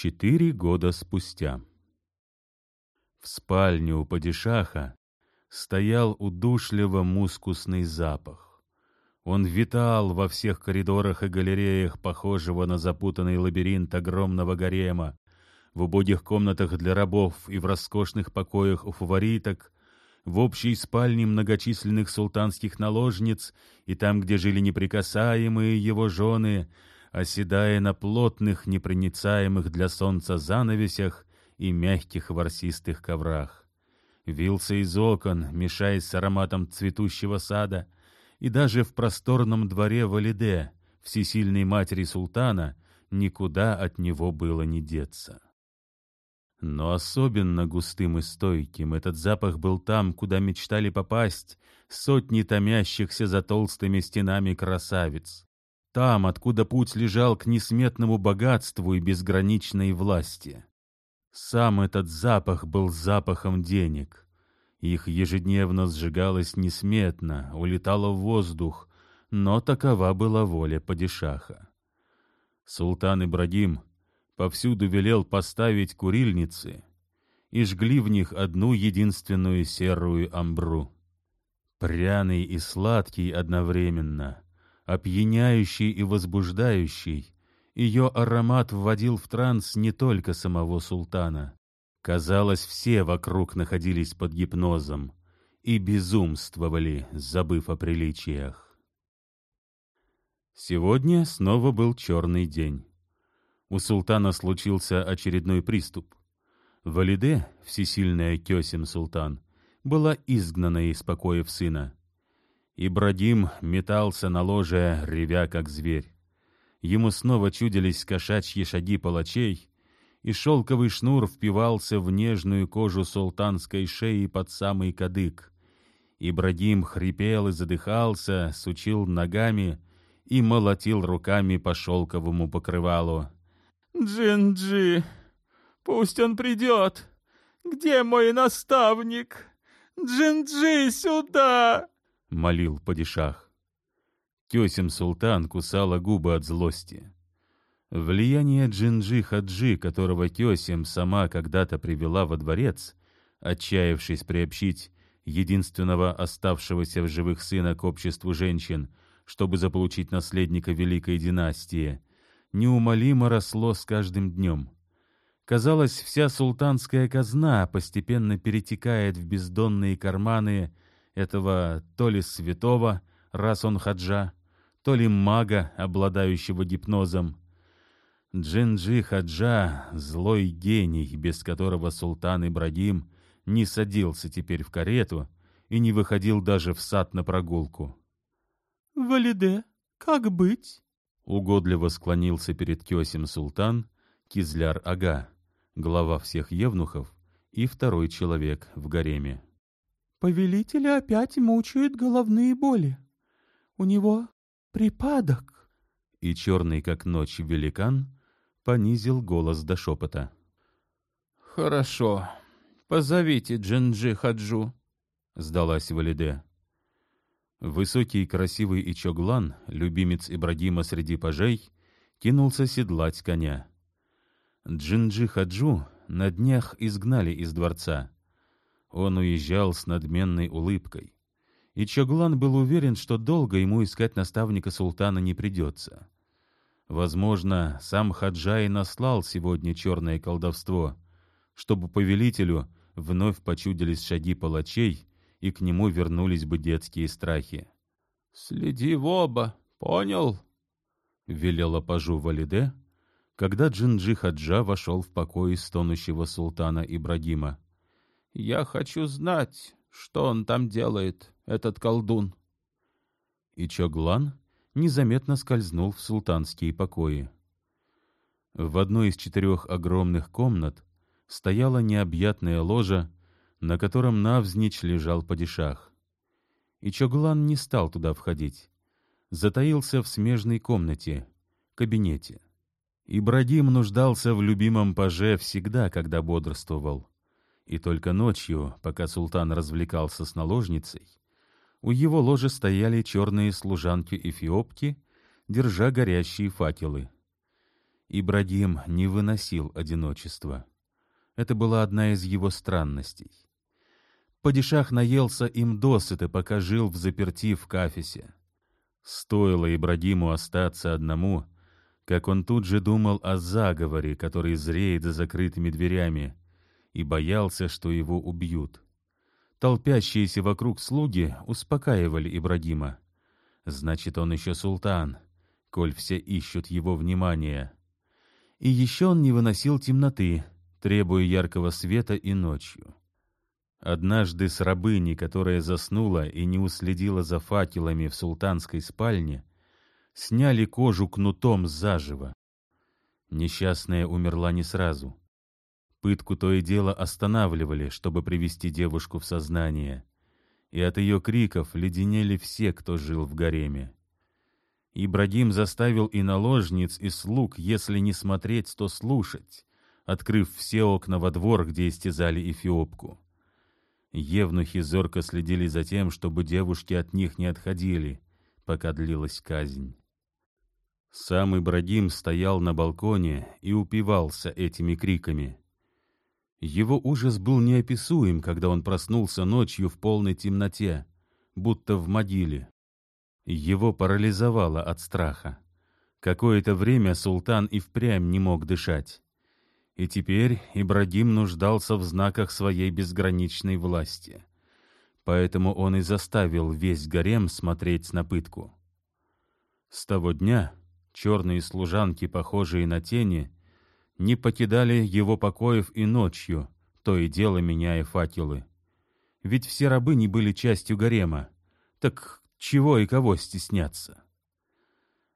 Четыре года спустя. В спальне у падишаха стоял удушливо мускусный запах. Он витал во всех коридорах и галереях, похожего на запутанный лабиринт огромного гарема, в убогих комнатах для рабов и в роскошных покоях у фавориток, в общей спальне многочисленных султанских наложниц и там, где жили неприкасаемые его жены — оседая на плотных, непроницаемых для солнца занавесях и мягких ворсистых коврах. Вился из окон, мешаясь с ароматом цветущего сада, и даже в просторном дворе Валиде, всесильной матери султана, никуда от него было не деться. Но особенно густым и стойким этот запах был там, куда мечтали попасть сотни томящихся за толстыми стенами красавиц, там, откуда путь лежал к несметному богатству и безграничной власти. Сам этот запах был запахом денег. Их ежедневно сжигалось несметно, улетало в воздух, но такова была воля падишаха. Султан Ибрагим повсюду велел поставить курильницы и жгли в них одну единственную серую амбру. Пряный и сладкий одновременно — опьяняющий и возбуждающий, ее аромат вводил в транс не только самого султана. Казалось, все вокруг находились под гипнозом и безумствовали, забыв о приличиях. Сегодня снова был черный день. У султана случился очередной приступ. Валиде, всесильная Кесим султан, была изгнана из покоев сына. Ибрагим метался на ложе, ревя как зверь. Ему снова чудились кошачьи шаги палачей, и шелковый шнур впивался в нежную кожу султанской шеи под самый кадык. Ибрагим хрипел и задыхался, сучил ногами и молотил руками по шелковому покрывалу. «Джинджи, пусть он придет! Где мой наставник? Джинджи, сюда!» — молил падишах. Тесим Султан кусала губы от злости. Влияние Джинджи Хаджи, которого Тесим сама когда-то привела во дворец, отчаявшись приобщить единственного оставшегося в живых сына к обществу женщин, чтобы заполучить наследника великой династии, неумолимо росло с каждым днем. Казалось, вся султанская казна постепенно перетекает в бездонные карманы этого то ли святого, раз он хаджа, то ли мага, обладающего гипнозом. Джинджи Хаджа — злой гений, без которого султан Ибрагим не садился теперь в карету и не выходил даже в сад на прогулку. — Валиде, как быть? — угодливо склонился перед Кесем султан Кизляр-ага, глава всех евнухов и второй человек в гареме. Повелителя опять мучают головные боли. У него припадок. И черный, как ночь, великан понизил голос до шепота. «Хорошо. Позовите Джинджи Хаджу», — сдалась Валиде. Высокий, красивый Ичоглан, любимец Ибрагима среди пажей, кинулся седлать коня. Джинджи Хаджу на днях изгнали из дворца — он уезжал с надменной улыбкой. И Чоглан был уверен, что долго ему искать наставника султана не придется. Возможно, сам Хаджай наслал сегодня черное колдовство, чтобы повелителю вновь почудились шаги палачей, и к нему вернулись бы детские страхи. — Следи в оба, понял? — велела пажу Валиде, когда Джинджи Хаджа вошел в покой стонущего султана Ибрагима. Я хочу знать, что он там делает, этот колдун. И Чоглан незаметно скользнул в султанские покои. В одной из четырех огромных комнат стояла необъятная ложа, на котором навзничь лежал падишах. И Чоглан не стал туда входить. Затаился в смежной комнате, кабинете. Ибрагим нуждался в любимом паже всегда, когда бодрствовал и только ночью, пока султан развлекался с наложницей, у его ложа стояли черные служанки-эфиопки, держа горящие факелы. Ибрагим не выносил одиночества. Это была одна из его странностей. Падишах наелся им досыта, пока жил в заперти в Кафесе. Стоило Ибрагиму остаться одному, как он тут же думал о заговоре, который зреет за закрытыми дверями, и боялся, что его убьют. Толпящиеся вокруг слуги успокаивали Ибрагима. Значит, он еще султан, коль все ищут его внимания. И еще он не выносил темноты, требуя яркого света и ночью. Однажды с рабыней, которая заснула и не уследила за факелами в султанской спальне, сняли кожу кнутом заживо. Несчастная умерла не сразу. Пытку то и дело останавливали, чтобы привести девушку в сознание, и от ее криков леденели все, кто жил в гареме. Ибрагим заставил и наложниц, и слуг, если не смотреть, то слушать, открыв все окна во двор, где истязали эфиопку. Евнухи зорко следили за тем, чтобы девушки от них не отходили, пока длилась казнь. Сам Ибрагим стоял на балконе и упивался этими криками. Его ужас был неописуем, когда он проснулся ночью в полной темноте, будто в могиле. Его парализовало от страха. Какое-то время султан и впрямь не мог дышать. И теперь Ибрагим нуждался в знаках своей безграничной власти. Поэтому он и заставил весь гарем смотреть на пытку. С того дня черные служанки, похожие на тени, не покидали его покоев и ночью, то и дело меняя факелы. Ведь все рабы не были частью гарема. Так чего и кого стесняться?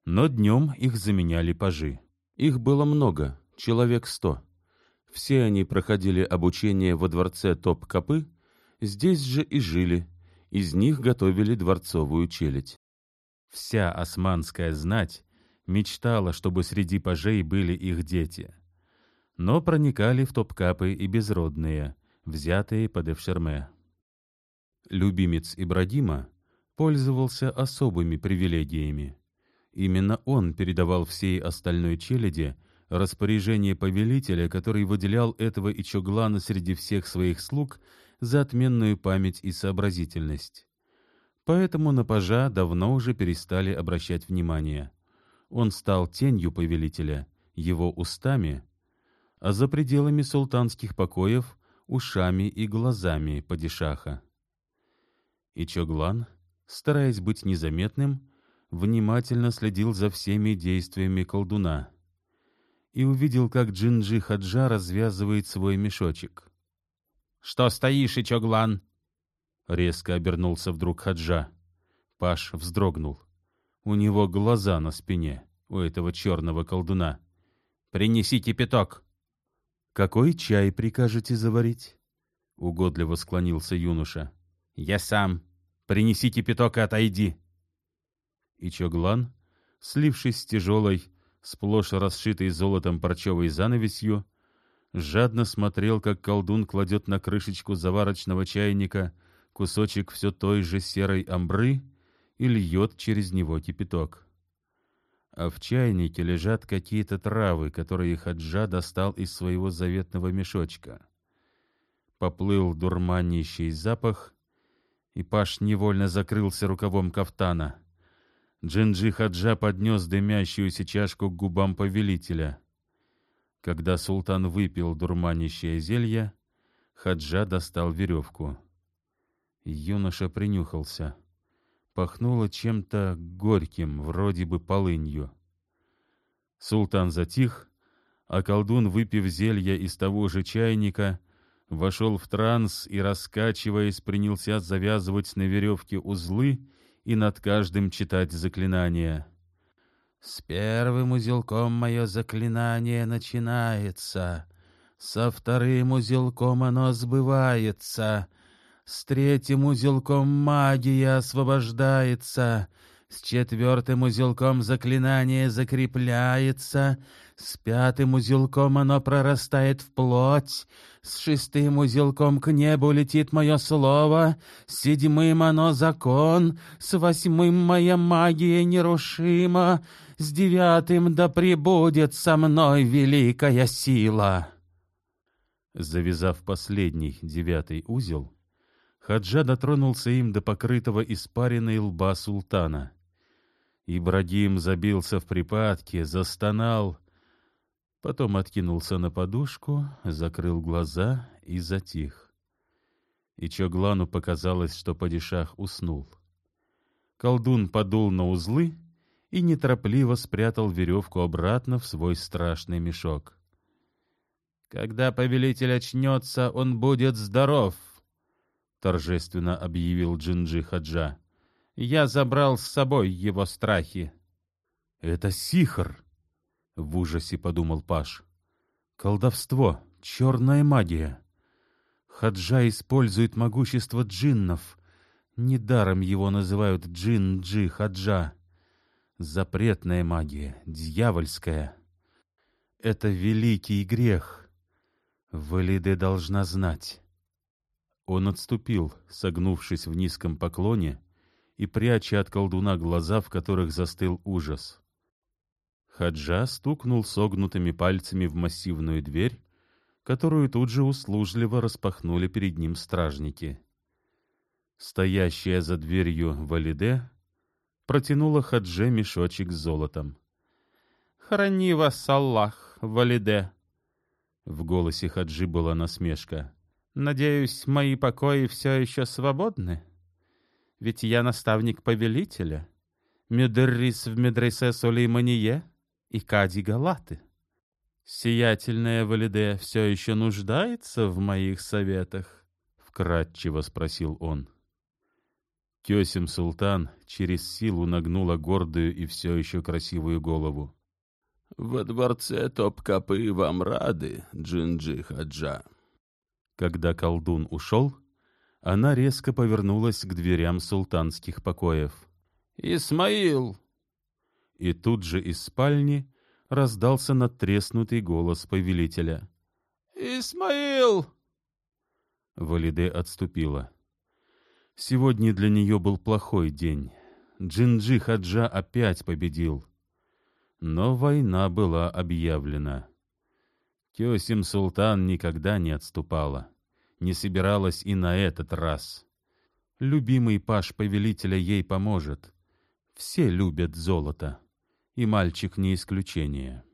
Но днем их заменяли пажи. Их было много, человек сто. Все они проходили обучение во дворце Топ-Копы, здесь же и жили, из них готовили дворцовую челядь. Вся османская знать мечтала, чтобы среди пажей были их дети — но проникали в топкапы и безродные, взятые под Эвшерме. Любимец Ибрагима пользовался особыми привилегиями. Именно он передавал всей остальной челяди распоряжение повелителя, который выделял этого Ичоглана среди всех своих слуг за отменную память и сообразительность. Поэтому на пажа давно уже перестали обращать внимание. Он стал тенью повелителя, его устами а за пределами султанских покоев — ушами и глазами падишаха. И Чоглан, стараясь быть незаметным, внимательно следил за всеми действиями колдуна и увидел, как Джинджи Хаджа развязывает свой мешочек. «Что стоишь, Ичоглан?» Резко обернулся вдруг Хаджа. Паш вздрогнул. У него глаза на спине, у этого черного колдуна. «Принеси кипяток!» «Какой чай прикажете заварить?» — угодливо склонился юноша. «Я сам. Принеси кипяток и отойди». И Чоглан, слившись с тяжелой, сплошь расшитой золотом парчевой занавесью, жадно смотрел, как колдун кладет на крышечку заварочного чайника кусочек все той же серой амбры и льет через него кипяток а в чайнике лежат какие-то травы, которые Хаджа достал из своего заветного мешочка. Поплыл дурманящий запах, и Паш невольно закрылся рукавом кафтана. Джинджи Хаджа поднес дымящуюся чашку к губам повелителя. Когда султан выпил дурманящее зелье, Хаджа достал веревку. Юноша принюхался — пахнуло чем-то горьким, вроде бы полынью. Султан затих, а колдун, выпив зелье из того же чайника, вошел в транс и, раскачиваясь, принялся завязывать на веревке узлы и над каждым читать заклинания. «С первым узелком мое заклинание начинается, со вторым узелком оно сбывается», с третьим узелком магия освобождается, с четвертым узелком заклинание закрепляется, с пятым узелком оно прорастает в плоть, с шестым узелком к небу летит мое слово, с седьмым оно закон, с восьмым моя магия нерушима, с девятым да пребудет со мной великая сила!» Завязав последний, девятый узел, Хаджа дотронулся им до покрытого испаренной лба султана. Ибрагим забился в припадке, застонал, потом откинулся на подушку, закрыл глаза и затих. И Чоглану показалось, что падишах уснул. Колдун подул на узлы и неторопливо спрятал веревку обратно в свой страшный мешок. «Когда повелитель очнется, он будет здоров», торжественно объявил Джинджи Хаджа. Я забрал с собой его страхи. Это сихр, в ужасе подумал Паш. Колдовство, черная магия. Хаджа использует могущество джиннов. Недаром его называют джин-джи Хаджа. Запретная магия, дьявольская. Это великий грех. Валиде должна знать. Он отступил, согнувшись в низком поклоне и пряча от колдуна глаза, в которых застыл ужас. Хаджа стукнул согнутыми пальцами в массивную дверь, которую тут же услужливо распахнули перед ним стражники. Стоящая за дверью Валиде протянула Хадже мешочек с золотом. «Храни вас, Аллах, Валиде!» В голосе Хаджи была насмешка. Надеюсь, мои покои все еще свободны? Ведь я наставник повелителя, Медеррис в медресе Сулеймание и Кади Галаты. Сиятельная Валиде все еще нуждается в моих советах? Вкратчиво спросил он. Кесим Султан через силу нагнула гордую и все еще красивую голову. — Во дворце Топкапы вам рады, Джинджи Хаджа. Когда колдун ушел, она резко повернулась к дверям султанских покоев. «Исмаил!» И тут же из спальни раздался надтреснутый голос повелителя. «Исмаил!» Валиде отступила. Сегодня для нее был плохой день. Джинджи Хаджа опять победил. Но война была объявлена. Кёсим Султан никогда не отступала, не собиралась и на этот раз. Любимый паш повелителя ей поможет. Все любят золото, и мальчик не исключение.